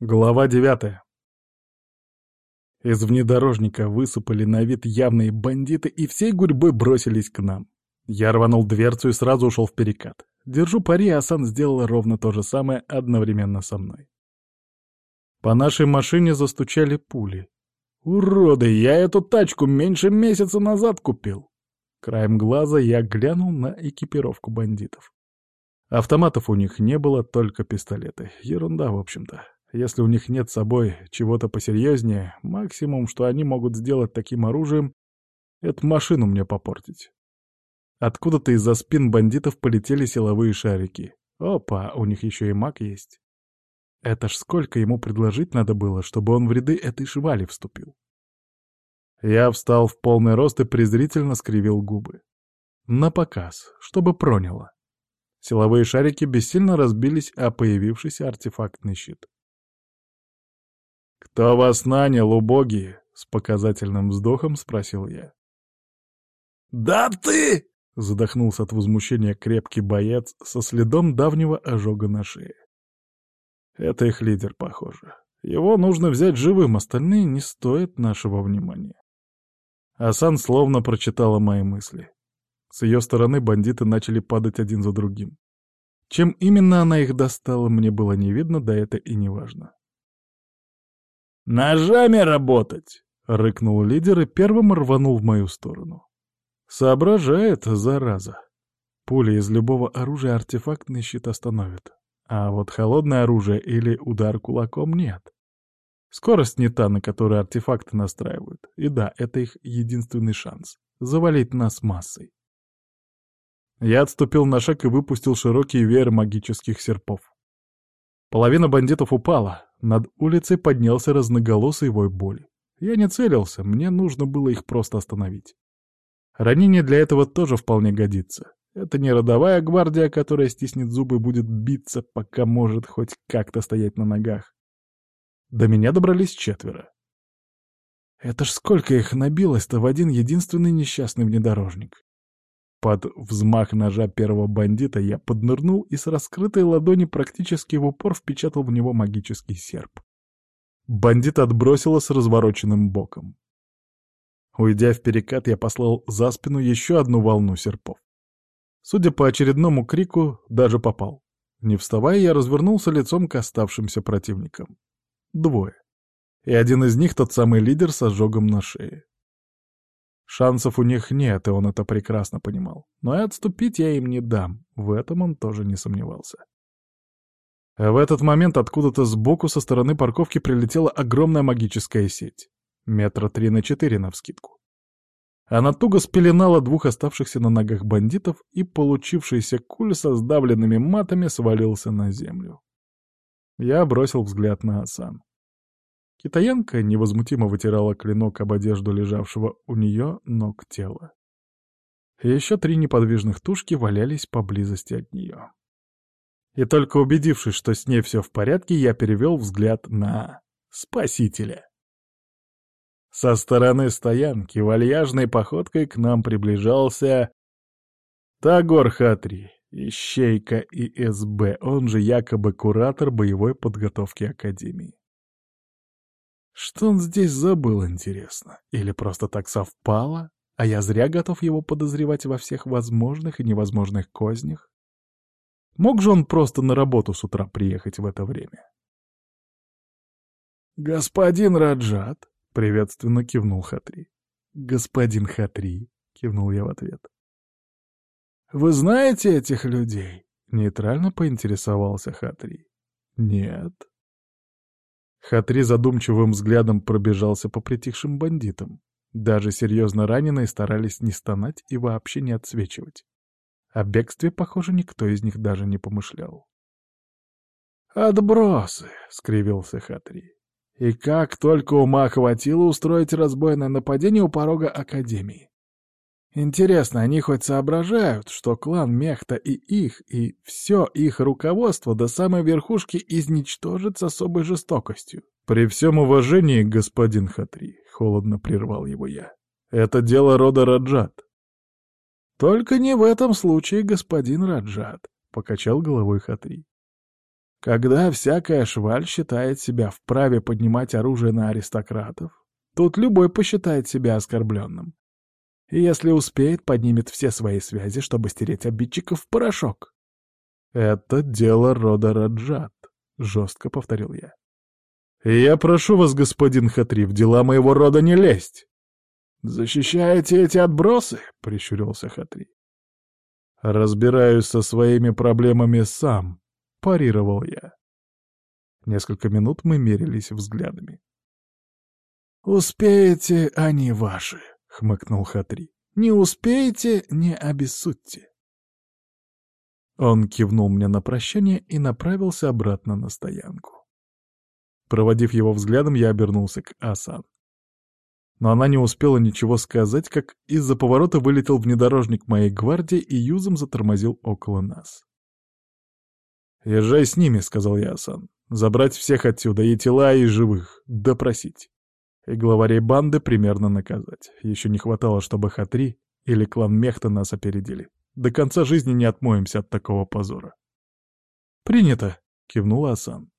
Глава девятая. Из внедорожника высыпали на вид явные бандиты и всей гурьбой бросились к нам. Я рванул дверцу и сразу ушел в перекат. Держу пари, Асан сделала ровно то же самое одновременно со мной. По нашей машине застучали пули. «Уроды, я эту тачку меньше месяца назад купил!» Краем глаза я глянул на экипировку бандитов. Автоматов у них не было, только пистолеты. Ерунда, в общем-то. Если у них нет с собой чего-то посерьезнее, максимум, что они могут сделать таким оружием, это машину мне попортить. Откуда-то из-за спин бандитов полетели силовые шарики. Опа, у них еще и маг есть. Это ж сколько ему предложить надо было, чтобы он в ряды этой швали вступил. Я встал в полный рост и презрительно скривил губы. На показ, чтобы проняло. Силовые шарики бессильно разбились о появившийся артефактный щит. «Кто вас нанял, убогие?» — с показательным вздохом спросил я. «Да ты!» — задохнулся от возмущения крепкий боец со следом давнего ожога на шее. Это их лидер, похоже. Его нужно взять живым, остальные не стоят нашего внимания. Асан словно прочитала мои мысли. С ее стороны бандиты начали падать один за другим. Чем именно она их достала, мне было не видно, да это и не важно. «Ножами работать!» — рыкнул лидер и первым рванул в мою сторону. Соображает, зараза. Пули из любого оружия артефактный щит остановит. А вот холодное оружие или удар кулаком нет. Скорость не та, на которую артефакты настраивают. И да, это их единственный шанс — завалить нас массой. Я отступил на шаг и выпустил широкий веер магических серпов. Половина бандитов упала, над улицей поднялся разноголосый вой боли. Я не целился, мне нужно было их просто остановить. Ранение для этого тоже вполне годится. Это не родовая гвардия, которая стиснет зубы и будет биться, пока может хоть как-то стоять на ногах. До меня добрались четверо. Это ж сколько их набилось-то в один единственный несчастный внедорожник. Под взмах ножа первого бандита я поднырнул и с раскрытой ладони практически в упор впечатал в него магический серп. Бандит отбросило с развороченным боком. Уйдя в перекат, я послал за спину еще одну волну серпов. Судя по очередному крику, даже попал. Не вставая, я развернулся лицом к оставшимся противникам. Двое. И один из них тот самый лидер с ожогом на шее. Шансов у них нет, и он это прекрасно понимал. Но и отступить я им не дам, в этом он тоже не сомневался. В этот момент откуда-то сбоку со стороны парковки прилетела огромная магическая сеть. Метра три на четыре навскидку. Она туго спеленала двух оставшихся на ногах бандитов, и получившийся куль со сдавленными матами свалился на землю. Я бросил взгляд на Асан. Китаянка невозмутимо вытирала клинок об одежду лежавшего у нее ног тела. Еще три неподвижных тушки валялись поблизости от нее. И только убедившись, что с ней все в порядке, я перевел взгляд на Спасителя. Со стороны стоянки вальяжной походкой к нам приближался Тагор Хатри, ищейка ИСБ, он же якобы куратор боевой подготовки Академии. Что он здесь забыл, интересно? Или просто так совпало, а я зря готов его подозревать во всех возможных и невозможных кознях? Мог же он просто на работу с утра приехать в это время? «Господин Раджат», — приветственно кивнул Хатри. «Господин Хатри», — кивнул я в ответ. «Вы знаете этих людей?» — нейтрально поинтересовался Хатри. «Нет», Хатри задумчивым взглядом пробежался по притихшим бандитам. Даже серьезно раненые старались не стонать и вообще не отсвечивать. О бегстве, похоже, никто из них даже не помышлял. «Отбросы!» — скривился Хатри. «И как только ума хватило устроить разбойное нападение у порога Академии. Интересно, они хоть соображают, что клан Мехта и их, и все их руководство до самой верхушки изничтожит с особой жестокостью? При всем уважении, господин Хатри, — холодно прервал его я, — это дело рода Раджат. Только не в этом случае, господин Раджат, — покачал головой Хатри. Когда всякая шваль считает себя вправе поднимать оружие на аристократов, тут любой посчитает себя оскорбленным. И если успеет, поднимет все свои связи, чтобы стереть обидчиков в порошок. «Это дело рода Раджат», — жестко повторил я. «Я прошу вас, господин Хатри, в дела моего рода не лезть!» «Защищаете эти отбросы?» — прищурился Хатри. «Разбираюсь со своими проблемами сам», — парировал я. Несколько минут мы мерились взглядами. «Успеете, они ваши», — хмыкнул Хатри. «Не успеете, не обессудьте». Он кивнул мне на прощание и направился обратно на стоянку. Проводив его взглядом, я обернулся к Асан. Но она не успела ничего сказать, как из-за поворота вылетел внедорожник моей гвардии и юзом затормозил около нас. «Езжай с ними», — сказал я Асан. «Забрать всех отсюда, и тела, и живых. Допросить. И главарей банды примерно наказать. Еще не хватало, чтобы Хатри или клан Мехта нас опередили. До конца жизни не отмоемся от такого позора». «Принято», — кивнула Асан.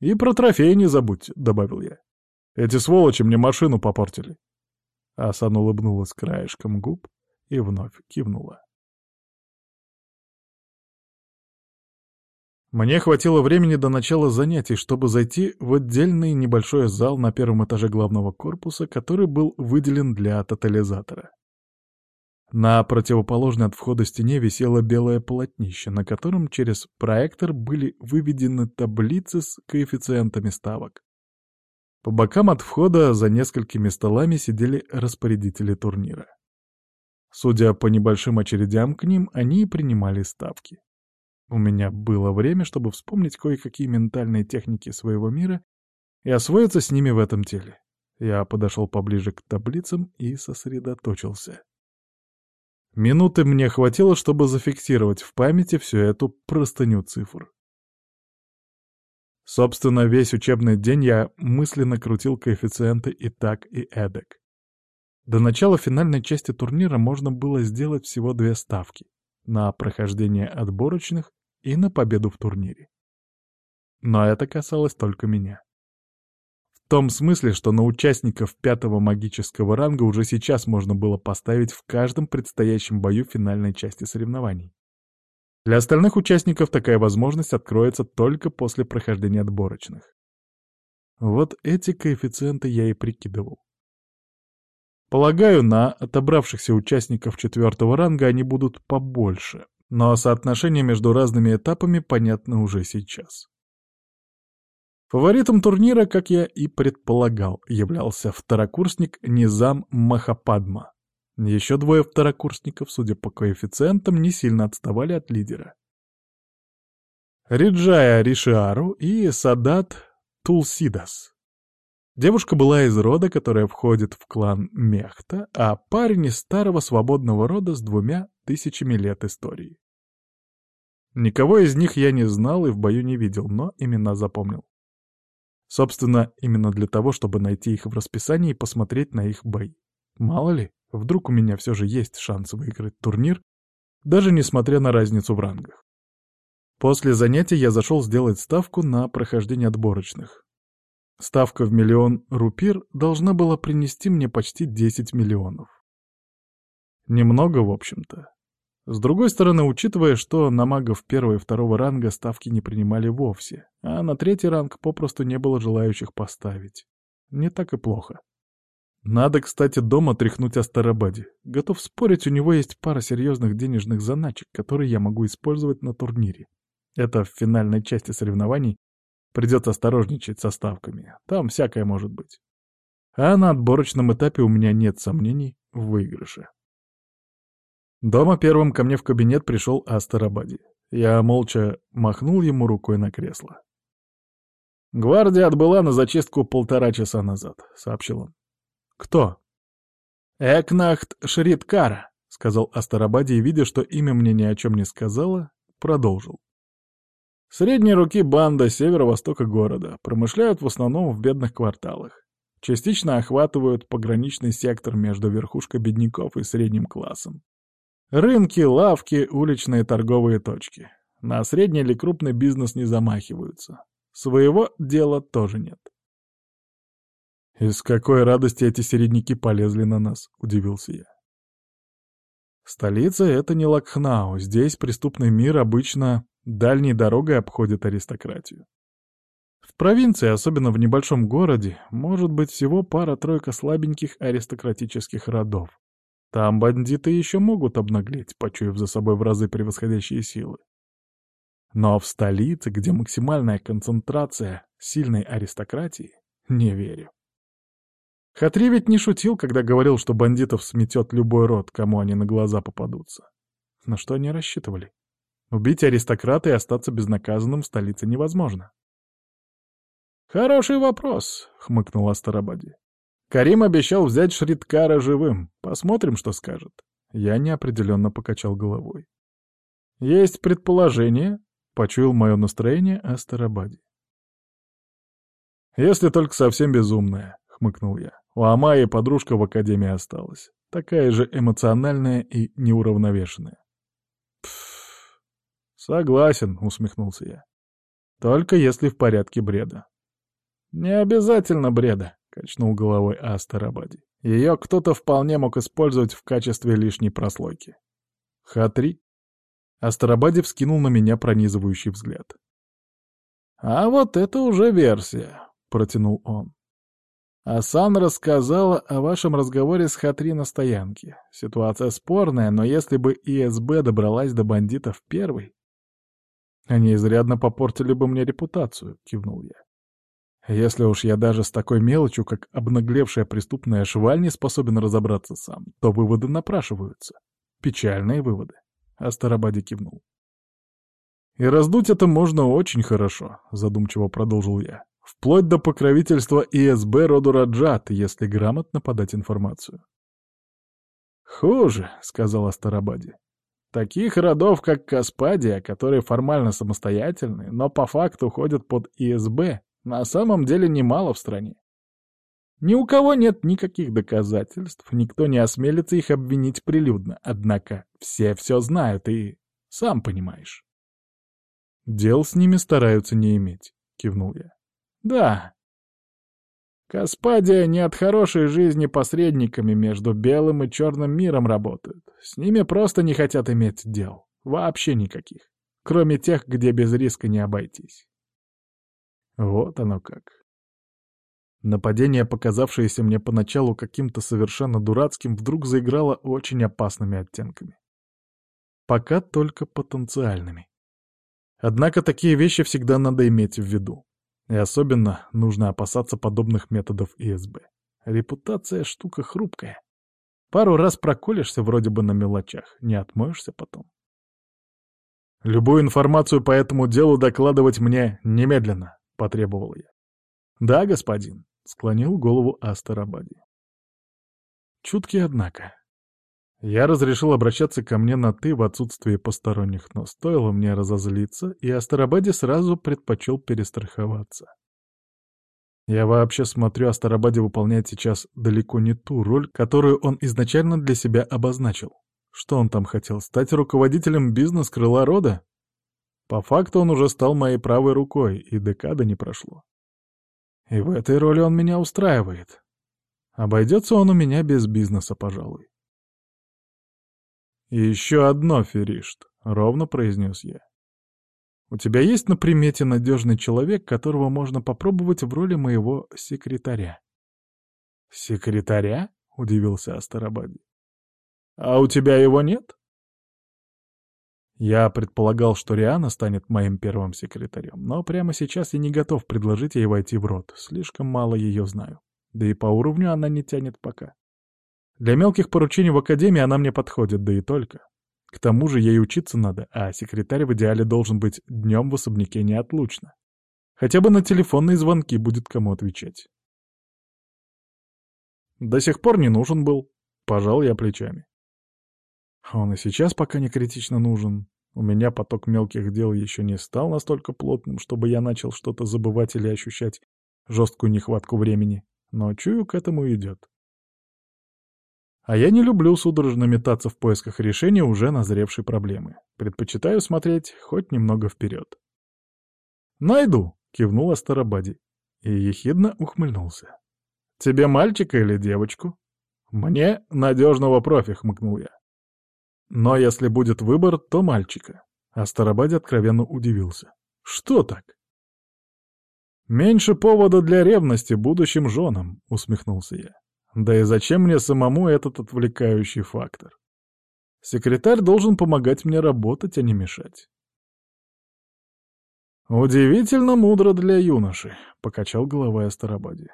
«И про трофеи не забудь», — добавил я. «Эти сволочи мне машину попортили». Асан улыбнулась краешком губ и вновь кивнула. Мне хватило времени до начала занятий, чтобы зайти в отдельный небольшой зал на первом этаже главного корпуса, который был выделен для тотализатора. На противоположной от входа стене висело белое полотнище, на котором через проектор были выведены таблицы с коэффициентами ставок. По бокам от входа за несколькими столами сидели распорядители турнира. Судя по небольшим очередям к ним, они принимали ставки. У меня было время, чтобы вспомнить кое-какие ментальные техники своего мира и освоиться с ними в этом теле. Я подошел поближе к таблицам и сосредоточился. Минуты мне хватило, чтобы зафиксировать в памяти всю эту простыню цифр. Собственно, весь учебный день я мысленно крутил коэффициенты и так, и эдак. До начала финальной части турнира можно было сделать всего две ставки — на прохождение отборочных и на победу в турнире. Но это касалось только меня том смысле, что на участников пятого магического ранга уже сейчас можно было поставить в каждом предстоящем бою финальной части соревнований. Для остальных участников такая возможность откроется только после прохождения отборочных. Вот эти коэффициенты я и прикидывал. Полагаю, на отобравшихся участников четвертого ранга они будут побольше, но соотношение между разными этапами понятно уже сейчас. Фаворитом турнира, как я и предполагал, являлся второкурсник Низам Махападма. Еще двое второкурсников, судя по коэффициентам, не сильно отставали от лидера. Риджая Ришиару и Садат Тулсидас. Девушка была из рода, которая входит в клан Мехта, а парень из старого свободного рода с двумя тысячами лет истории. Никого из них я не знал и в бою не видел, но имена запомнил. Собственно, именно для того, чтобы найти их в расписании и посмотреть на их бои. Мало ли, вдруг у меня все же есть шанс выиграть турнир, даже несмотря на разницу в рангах. После занятий я зашел сделать ставку на прохождение отборочных. Ставка в миллион рупир должна была принести мне почти 10 миллионов. Немного, в общем-то. С другой стороны, учитывая, что на магов первого и второго ранга ставки не принимали вовсе, а на третий ранг попросту не было желающих поставить. Не так и плохо. Надо, кстати, дома тряхнуть о Старобаде. Готов спорить, у него есть пара серьезных денежных заначек, которые я могу использовать на турнире. Это в финальной части соревнований придется осторожничать со ставками. Там всякое может быть. А на отборочном этапе у меня нет сомнений в выигрыше. Дома первым ко мне в кабинет пришел Астарабади. Я молча махнул ему рукой на кресло. «Гвардия отбыла на зачистку полтора часа назад», — сообщил он. «Кто?» «Экнахт Шриткара», — сказал Астарабади, и, видя, что имя мне ни о чем не сказала, продолжил. «Средней руки банда северо-востока города, промышляют в основном в бедных кварталах. Частично охватывают пограничный сектор между верхушкой бедняков и средним классом. Рынки, лавки, уличные торговые точки. На средний или крупный бизнес не замахиваются. Своего дела тоже нет. «Из какой радости эти середняки полезли на нас?» — удивился я. Столица — это не Лакхнау, здесь преступный мир обычно дальней дорогой обходит аристократию. В провинции, особенно в небольшом городе, может быть всего пара-тройка слабеньких аристократических родов. Там бандиты еще могут обнаглеть, почуяв за собой в разы превосходящие силы. Но в столице, где максимальная концентрация сильной аристократии, не верю. Хатри ведь не шутил, когда говорил, что бандитов сметет любой род, кому они на глаза попадутся. На что они рассчитывали? Убить аристократа и остаться безнаказанным в столице невозможно. «Хороший вопрос», — хмыкнул Астарабади. «Карим обещал взять Шриткара живым. Посмотрим, что скажет». Я неопределенно покачал головой. «Есть предположение?» — почуял мое настроение Астарабади. «Если только совсем безумное», — хмыкнул я. У Амаи подружка в академии осталась. Такая же эмоциональная и неуравновешенная. «Пф, согласен», — усмехнулся я. «Только если в порядке бреда». «Не обязательно бреда», — качнул головой Астарабади. «Ее кто-то вполне мог использовать в качестве лишней прослойки». «Хатри?» Астарабади вскинул на меня пронизывающий взгляд. «А вот это уже версия», — протянул он. Асан рассказала о вашем разговоре с Хатри на стоянке. Ситуация спорная, но если бы ИСБ добралась до бандитов первой... Они изрядно попортили бы мне репутацию, кивнул я. Если уж я даже с такой мелочью, как обнаглевшая преступная шваль, не способен разобраться сам, то выводы напрашиваются. Печальные выводы. Астарабаде кивнул. «И раздуть это можно очень хорошо», — задумчиво продолжил я. Вплоть до покровительства ИСБ роду Раджат, если грамотно подать информацию. «Хуже», — сказал Астарабаде. «Таких родов, как Каспадия, которые формально самостоятельны, но по факту ходят под ИСБ, на самом деле немало в стране. Ни у кого нет никаких доказательств, никто не осмелится их обвинить прилюдно, однако все все знают и... сам понимаешь». «Дел с ними стараются не иметь», — кивнул я. Да. Каспадия не от хорошей жизни посредниками между белым и черным миром работают. С ними просто не хотят иметь дел. Вообще никаких. Кроме тех, где без риска не обойтись. Вот оно как. Нападение, показавшееся мне поначалу каким-то совершенно дурацким, вдруг заиграло очень опасными оттенками. Пока только потенциальными. Однако такие вещи всегда надо иметь в виду. И особенно нужно опасаться подобных методов ИСБ. Репутация — штука хрупкая. Пару раз проколешься вроде бы на мелочах, не отмоешься потом. «Любую информацию по этому делу докладывать мне немедленно», — потребовал я. «Да, господин», — склонил голову Астарабади. Чуткий, однако. Я разрешил обращаться ко мне на «ты» в отсутствие посторонних, но стоило мне разозлиться, и Астарабаде сразу предпочел перестраховаться. Я вообще смотрю, Астарабаде выполняет сейчас далеко не ту роль, которую он изначально для себя обозначил. Что он там хотел, стать руководителем бизнес-крыла рода? По факту он уже стал моей правой рукой, и декада не прошло. И в этой роли он меня устраивает. Обойдется он у меня без бизнеса, пожалуй. «И еще одно, Феришт», — ровно произнес я. «У тебя есть на примете надежный человек, которого можно попробовать в роли моего секретаря?» «Секретаря?» — удивился Астарабади. «А у тебя его нет?» Я предполагал, что Риана станет моим первым секретарем, но прямо сейчас я не готов предложить ей войти в рот, слишком мало ее знаю. Да и по уровню она не тянет пока. Для мелких поручений в академии она мне подходит, да и только. К тому же ей учиться надо, а секретарь в идеале должен быть днем в особняке неотлучно. Хотя бы на телефонные звонки будет кому отвечать. До сих пор не нужен был. Пожал я плечами. Он и сейчас пока не критично нужен. У меня поток мелких дел еще не стал настолько плотным, чтобы я начал что-то забывать или ощущать жесткую нехватку времени. Но чую, к этому идет. А я не люблю судорожно метаться в поисках решения уже назревшей проблемы. Предпочитаю смотреть хоть немного вперед. «Найду!» — кивнул Астарабади и ехидно ухмыльнулся. «Тебе мальчика или девочку?» «Мне надежного профи», — хмыкнул я. «Но если будет выбор, то мальчика». Астарабади откровенно удивился. «Что так?» «Меньше повода для ревности будущим женам», — усмехнулся я. Да и зачем мне самому этот отвлекающий фактор? Секретарь должен помогать мне работать, а не мешать. «Удивительно мудро для юноши», — покачал головой Астарабаде.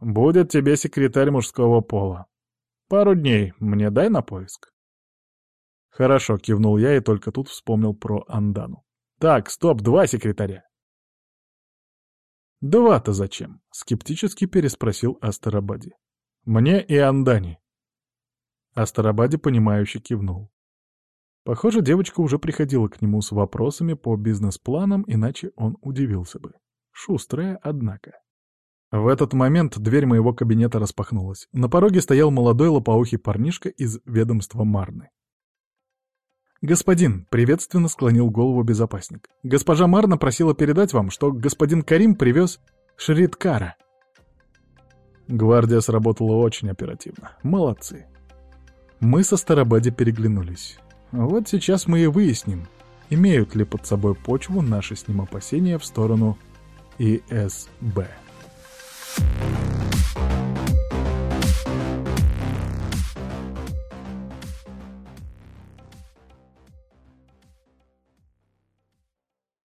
«Будет тебе секретарь мужского пола. Пару дней мне дай на поиск». «Хорошо», — кивнул я и только тут вспомнил про Андану. «Так, стоп, два секретаря». «Два-то зачем?» — скептически переспросил Астарабаде. Мне и Андани. Астарабаде, понимающе кивнул. Похоже, девочка уже приходила к нему с вопросами по бизнес-планам, иначе он удивился бы. Шустрая, однако. В этот момент дверь моего кабинета распахнулась. На пороге стоял молодой лопоухий парнишка из ведомства Марны. «Господин», — приветственно склонил голову безопасник, — «госпожа Марна просила передать вам, что господин Карим привез Шриткара». Гвардия сработала очень оперативно. Молодцы. Мы со Старобади переглянулись. Вот сейчас мы и выясним, имеют ли под собой почву наши с ним опасения в сторону ИСБ. Thank you.